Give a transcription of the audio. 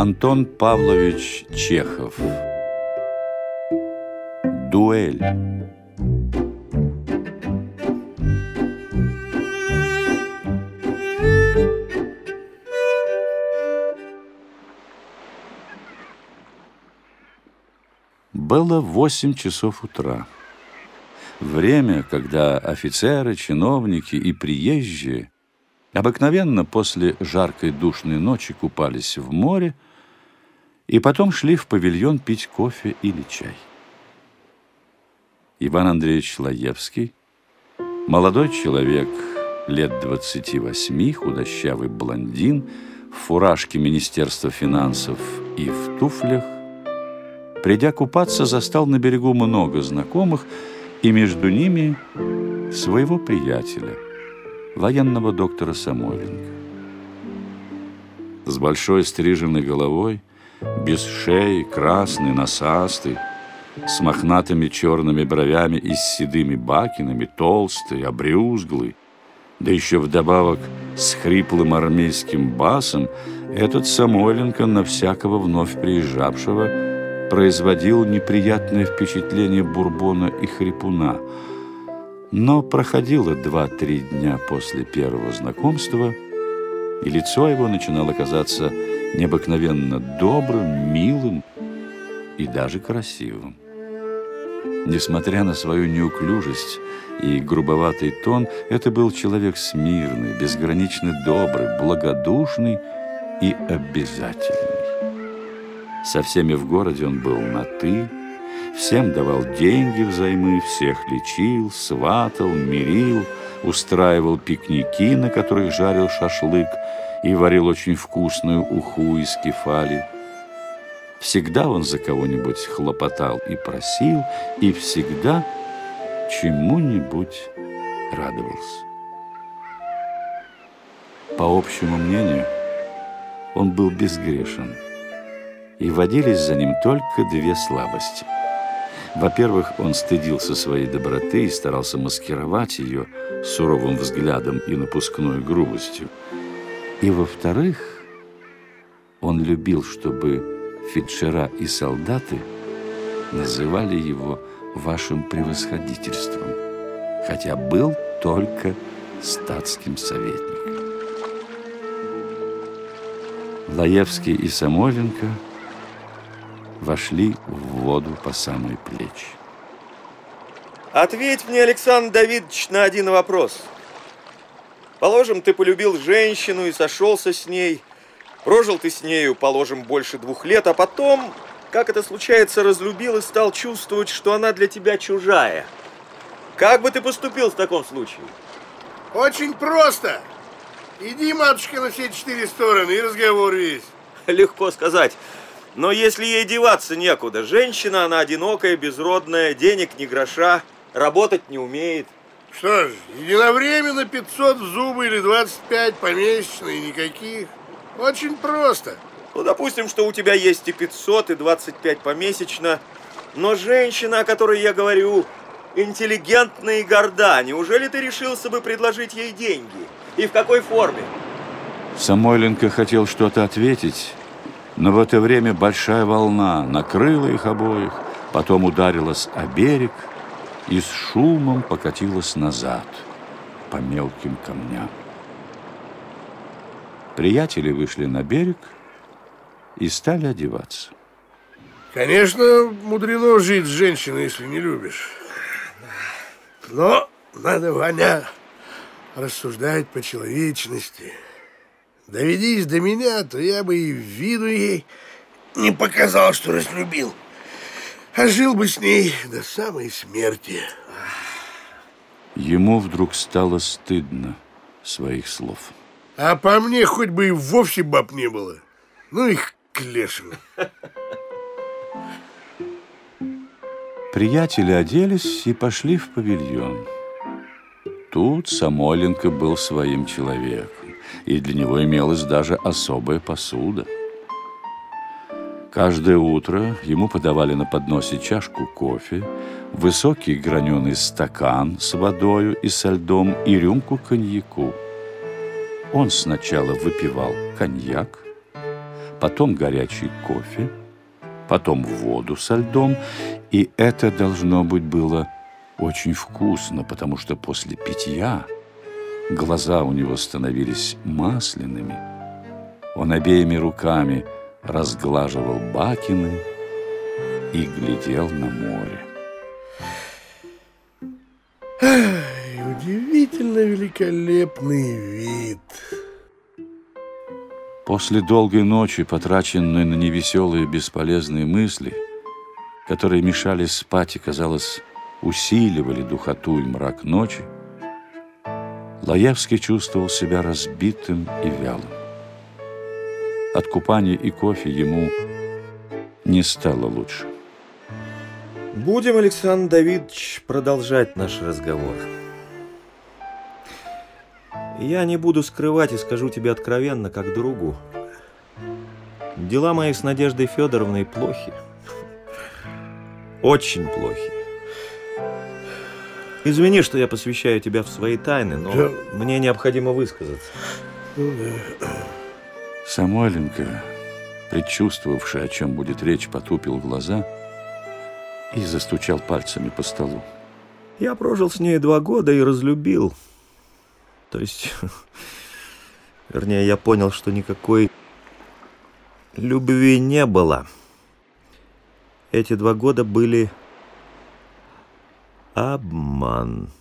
Антон Павлович Чехов Дуэль Было восемь часов утра. Время, когда офицеры, чиновники и приезжие обыкновенно после жаркой душной ночи купались в море и потом шли в павильон пить кофе или чай. Иван Андреевич Лаевский, молодой человек лет 28, худощавый блондин, в фуражке Министерства финансов и в туфлях, придя купаться, застал на берегу много знакомых, и между ними своего приятеля, военного доктора Самойленко. С большой стриженной головой, без шеи, красный, носастый, с мохнатыми черными бровями и с седыми бакинами, толстый, обрюзглый, да еще вдобавок с хриплым армейским басом, этот Самойленко на всякого вновь приезжавшего производил неприятное впечатление бурбона и хрипуна. Но проходило два-три дня после первого знакомства, и лицо его начинало казаться необыкновенно добрым, милым и даже красивым. Несмотря на свою неуклюжесть и грубоватый тон, это был человек смирный, безгранично добрый, благодушный и обязательный. Со всеми в городе он был на «ты», всем давал деньги взаймы, всех лечил, сватал, мирил, устраивал пикники, на которых жарил шашлык и варил очень вкусную уху из кефали. Всегда он за кого-нибудь хлопотал и просил, и всегда чему-нибудь радовался. По общему мнению, он был безгрешен – и водились за ним только две слабости. Во-первых, он стыдился своей доброты и старался маскировать ее суровым взглядом и напускной грубостью. И во-вторых, он любил, чтобы фельдшера и солдаты называли его вашим превосходительством, хотя был только статским советником. Лаевский и Самойленко – вошли в воду по самой плечи. Ответь мне, Александр Давидович, на один вопрос. Положим, ты полюбил женщину и сошелся с ней. Прожил ты с нею, положим, больше двух лет, а потом, как это случается, разлюбил и стал чувствовать, что она для тебя чужая. Как бы ты поступил в таком случае? Очень просто. Иди, матушка, на все четыре стороны, и разговор весь. Легко сказать. Но если ей деваться некуда, женщина, она одинокая, безродная, денег ни гроша, работать не умеет. Что ж, единовременно 500 в зубы или 25 помесячно и никаких. Очень просто. Ну, допустим, что у тебя есть и 500, и 25 помесячно, но женщина, о которой я говорю, интеллигентна и горда. Неужели ты решился бы предложить ей деньги? И в какой форме? Самойленко хотел что-то ответить, но в это время большая волна накрыла их обоих, потом ударилась о берег и с шумом покатилась назад по мелким камням. Приятели вышли на берег и стали одеваться. Конечно, мудрено жить с женщиной, если не любишь. Но надо, Ваня, рассуждать по человечности – Доведись до меня, то я бы и виду ей не показал, что разлюбил. А жил бы с ней до самой смерти. Ему вдруг стало стыдно своих слов. А по мне хоть бы и вовсе баб не было. Ну их к лешему. Приятели оделись и пошли в павильон. Тут Самойленко был своим человеком и для него имелась даже особая посуда. Каждое утро ему подавали на подносе чашку кофе, высокий граненый стакан с водою и со льдом и рюмку коньяку. Он сначала выпивал коньяк, потом горячий кофе, потом воду со льдом, и это должно быть было очень вкусно, потому что после питья глаза у него становились масляными. Он обеими руками разглаживал бакины и глядел на море. Ай, удивительно великолепный вид. После долгой ночи, потраченной на невеселые бесполезные мысли, которые мешали спать и, казалось, усиливали духоту и мрак ночи, Лаевский чувствовал себя разбитым и вялым. От купания и кофе ему не стало лучше. Будем, Александр Давидович, продолжать наш разговор. Я не буду скрывать и скажу тебе откровенно, как другу. Дела мои с Надеждой Федоровной плохи. Очень плохи. Извини, что я посвящаю тебя в свои тайны, но Да. мне необходимо высказаться. Ну да. Самойленко, предчувствовавший, о чем будет речь, потупил глаза и застучал пальцами по столу. Я прожил с ней два года и разлюбил. То есть, вернее, я понял, что никакой любви не было. Эти два года были обман.